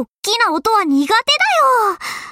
おっきな音は苦手だよ。